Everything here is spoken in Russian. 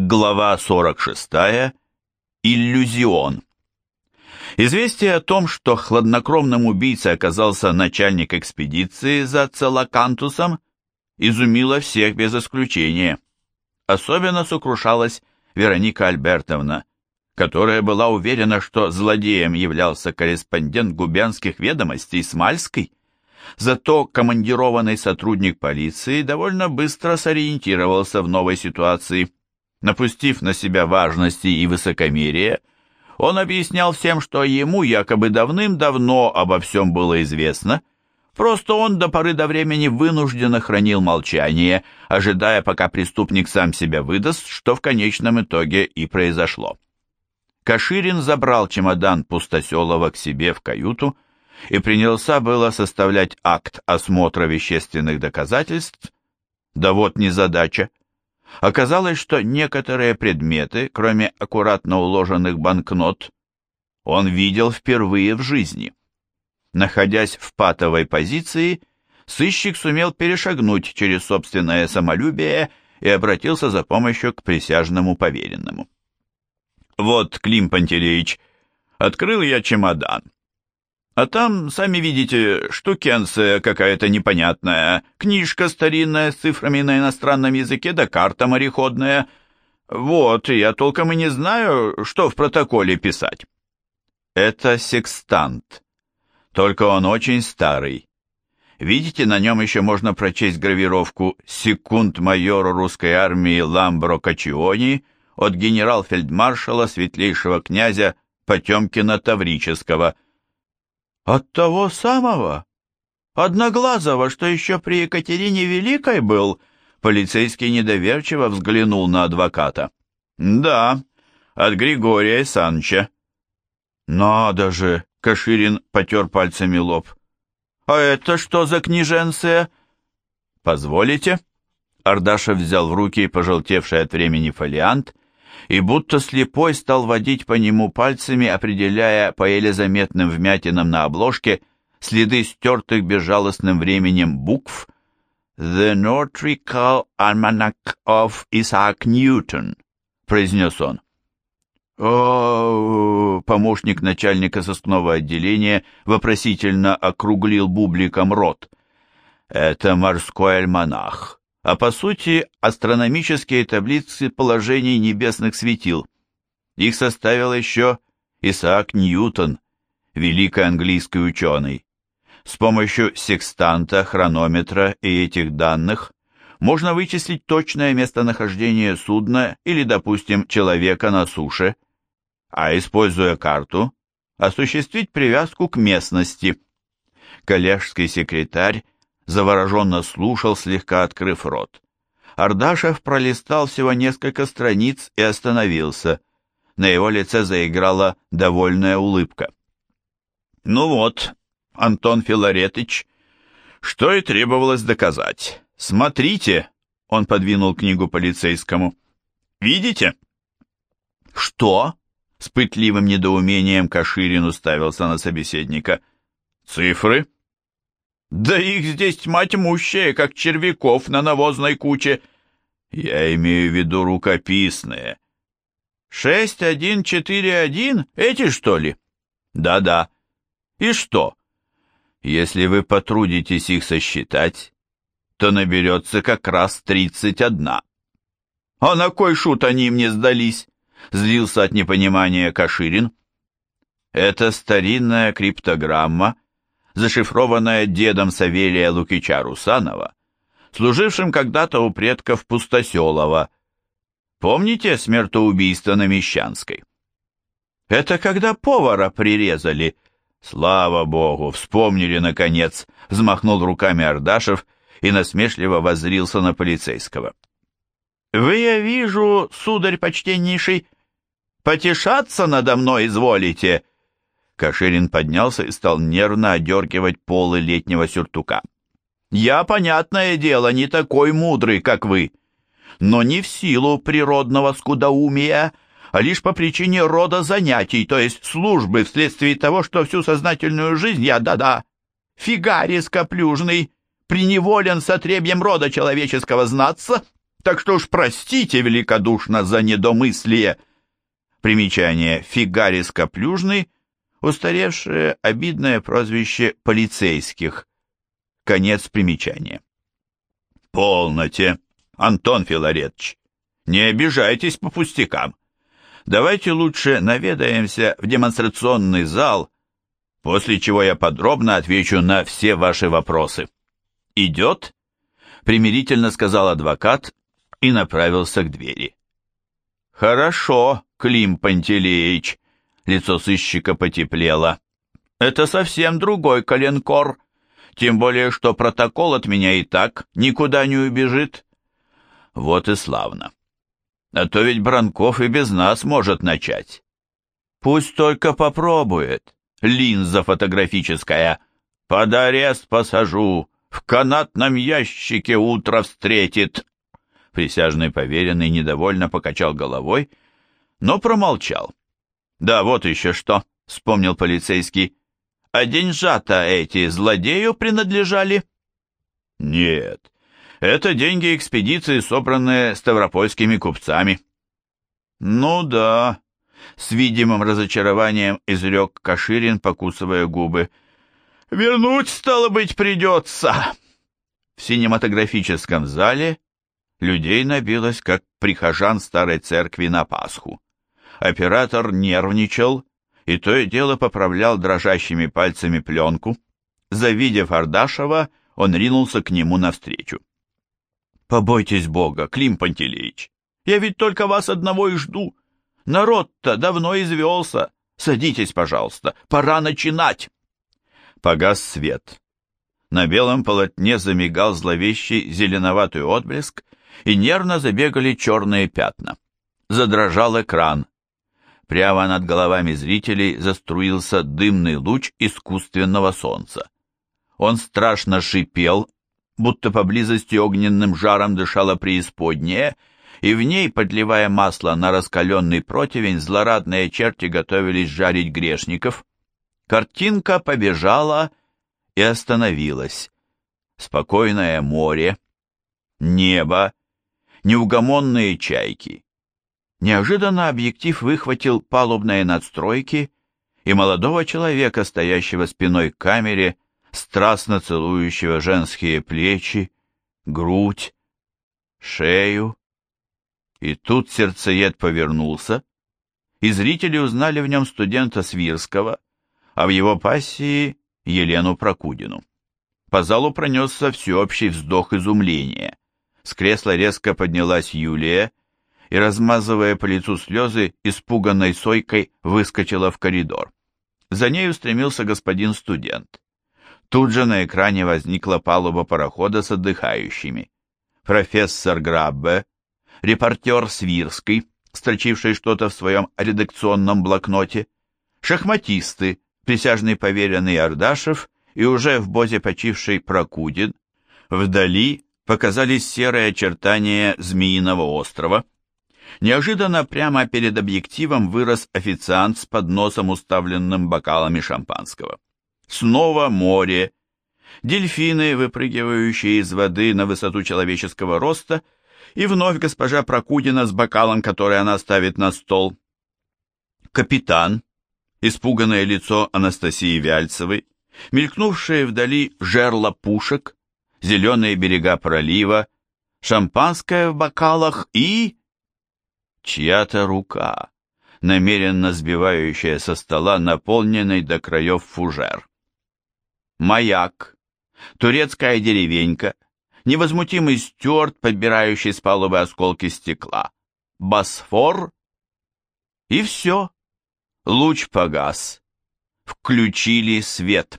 Глава 46. Иллюзион. Известие о том, что хладнокровным убийцей оказался начальник экспедиции за Целакантусом, изумило всех без исключения. Особенно сокрушалась Вероника Альбертовна, которая была уверена, что злодеем являлся корреспондент губянских ведомостей Смальской. Зато командированный сотрудник полиции довольно быстро сориентировался в новой ситуации – Напустив на себя важности и высокомерие, он объяснял всем, что ему якобы давным-давно обо всем было известно, просто он до поры до времени вынужденно хранил молчание, ожидая, пока преступник сам себя выдаст, что в конечном итоге и произошло. Каширин забрал чемодан Пустоселова к себе в каюту и принялся было составлять акт осмотра вещественных доказательств, да вот незадача. Оказалось, что некоторые предметы, кроме аккуратно уложенных банкнот, он видел впервые в жизни. Находясь в патовой позиции, сыщик сумел перешагнуть через собственное самолюбие и обратился за помощью к присяжному поверенному. «Вот, Клим Пантелеич, открыл я чемодан. А там, сами видите, штукенция какая-то непонятная, книжка старинная с цифрами на иностранном языке, да карта мореходная. Вот, я толком и не знаю, что в протоколе писать. Это секстант. Только он очень старый. Видите, на нем еще можно прочесть гравировку «Секунд майора русской армии Ламбро Качиони» от генерал-фельдмаршала светлейшего князя Потемкина Таврического – от того самого? Одноглазого, что еще при Екатерине Великой был? Полицейский недоверчиво взглянул на адвоката. Да, от Григория Санча. Надо же, Каширин потер пальцами лоб. А это что за книженция? Позволите? Ардашев взял в руки пожелтевший от времени фолиант и будто слепой стал водить по нему пальцами, определяя по еле заметным вмятинам на обложке следы стертых безжалостным временем букв «The Nautical Almanac of Isaac Newton», — произнес он. О, помощник начальника сыскного отделения вопросительно округлил бубликом рот. Это морской альманах а по сути астрономические таблицы положений небесных светил. Их составил еще Исаак Ньютон, великий английский ученый. С помощью секстанта, хронометра и этих данных можно вычислить точное местонахождение судна или, допустим, человека на суше, а используя карту, осуществить привязку к местности. Коллежский секретарь завороженно слушал, слегка открыв рот. Ардашев пролистал всего несколько страниц и остановился. На его лице заиграла довольная улыбка. «Ну вот, Антон Филаретович, что и требовалось доказать. Смотрите!» — он подвинул книгу полицейскому. «Видите?» «Что?» — с пытливым недоумением Каширин уставился на собеседника. «Цифры?» Да их здесь тьма тьмущая, как червяков на навозной куче. Я имею в виду рукописные. Шесть, один, четыре, один? Эти, что ли? Да-да. И что? Если вы потрудитесь их сосчитать, то наберется как раз тридцать одна. А на кой шут они мне сдались? Злился от непонимания Каширин. Это старинная криптограмма — зашифрованная дедом Савелия Лукича Русанова, служившим когда-то у предков Пустоселова. Помните смертоубийство на Мещанской? Это когда повара прирезали. Слава богу, вспомнили наконец, взмахнул руками Ардашев и насмешливо воззрился на полицейского. Вы, я вижу, сударь почтеннейший, потешаться надо мной изволите, — Каширин поднялся и стал нервно одергивать полы летнего сюртука. «Я, понятное дело, не такой мудрый, как вы, но не в силу природного скудоумия, а лишь по причине рода занятий, то есть службы, вследствие того, что всю сознательную жизнь я, да-да, фигарис каплюжный, приневолен с отребьем рода человеческого знаться, так что уж простите великодушно за недомыслие. Примечание «Фигарис Каплюжный» — устаревшее обидное прозвище полицейских. Конец примечания. «Полноте, Антон Филаретович, не обижайтесь по пустякам. Давайте лучше наведаемся в демонстрационный зал, после чего я подробно отвечу на все ваши вопросы. Идет?» Примирительно сказал адвокат и направился к двери. «Хорошо, Клим Пантелеич», — лицо сыщика потеплело. «Это совсем другой коленкор, тем более, что протокол от меня и так никуда не убежит». «Вот и славно. А то ведь Бранков и без нас может начать. Пусть только попробует. Линза фотографическая. Под арест посажу, в канатном ящике утро встретит». Присяжный поверенный недовольно покачал головой, но промолчал. «Да, вот еще что», — вспомнил полицейский. «А деньжата эти злодею принадлежали?» «Нет, это деньги экспедиции, собранные ставропольскими купцами». «Ну да», — с видимым разочарованием изрек Каширин, покусывая губы. «Вернуть, стало быть, придется». В синематографическом зале людей набилось, как прихожан старой церкви на Пасху. Оператор нервничал и то и дело поправлял дрожащими пальцами пленку. Завидев Ардашева, он ринулся к нему навстречу. «Побойтесь Бога, Клим Пантелеич, я ведь только вас одного и жду. Народ-то давно извелся. Садитесь, пожалуйста, пора начинать!» Погас свет. На белом полотне замигал зловещий зеленоватый отблеск, и нервно забегали черные пятна. Задрожал экран. Прямо над головами зрителей заструился дымный луч искусственного солнца. Он страшно шипел, будто поблизости огненным жаром дышала преисподняя, и в ней, подливая масло на раскаленный противень, злорадные черти готовились жарить грешников. Картинка побежала и остановилась. Спокойное море, небо, неугомонные чайки. Неожиданно объектив выхватил палубные надстройки и молодого человека, стоящего спиной к камере, страстно целующего женские плечи, грудь, шею. И тут сердцеед повернулся, и зрители узнали в нем студента Свирского, а в его пассии Елену Прокудину. По залу пронесся всеобщий вздох изумления. С кресла резко поднялась Юлия и, размазывая по лицу слезы, испуганной сойкой выскочила в коридор. За ней устремился господин студент. Тут же на экране возникла палуба парохода с отдыхающими. Профессор Граббе, репортер Свирский, строчивший что-то в своем редакционном блокноте, шахматисты, присяжный поверенный Ардашев и уже в бозе почивший Прокудин, вдали показались серые очертания Змеиного острова. Неожиданно прямо перед объективом вырос официант с подносом, уставленным бокалами шампанского. Снова море, дельфины, выпрыгивающие из воды на высоту человеческого роста, и вновь госпожа Прокудина с бокалом, который она ставит на стол. Капитан, испуганное лицо Анастасии Вяльцевой, мелькнувшие вдали жерла пушек, зеленые берега пролива, шампанское в бокалах и... Чья-то рука, намеренно сбивающая со стола наполненный до краев фужер. Маяк, турецкая деревенька, невозмутимый стюарт, подбирающий с палубы осколки стекла, Босфор и все. Луч погас. Включили свет.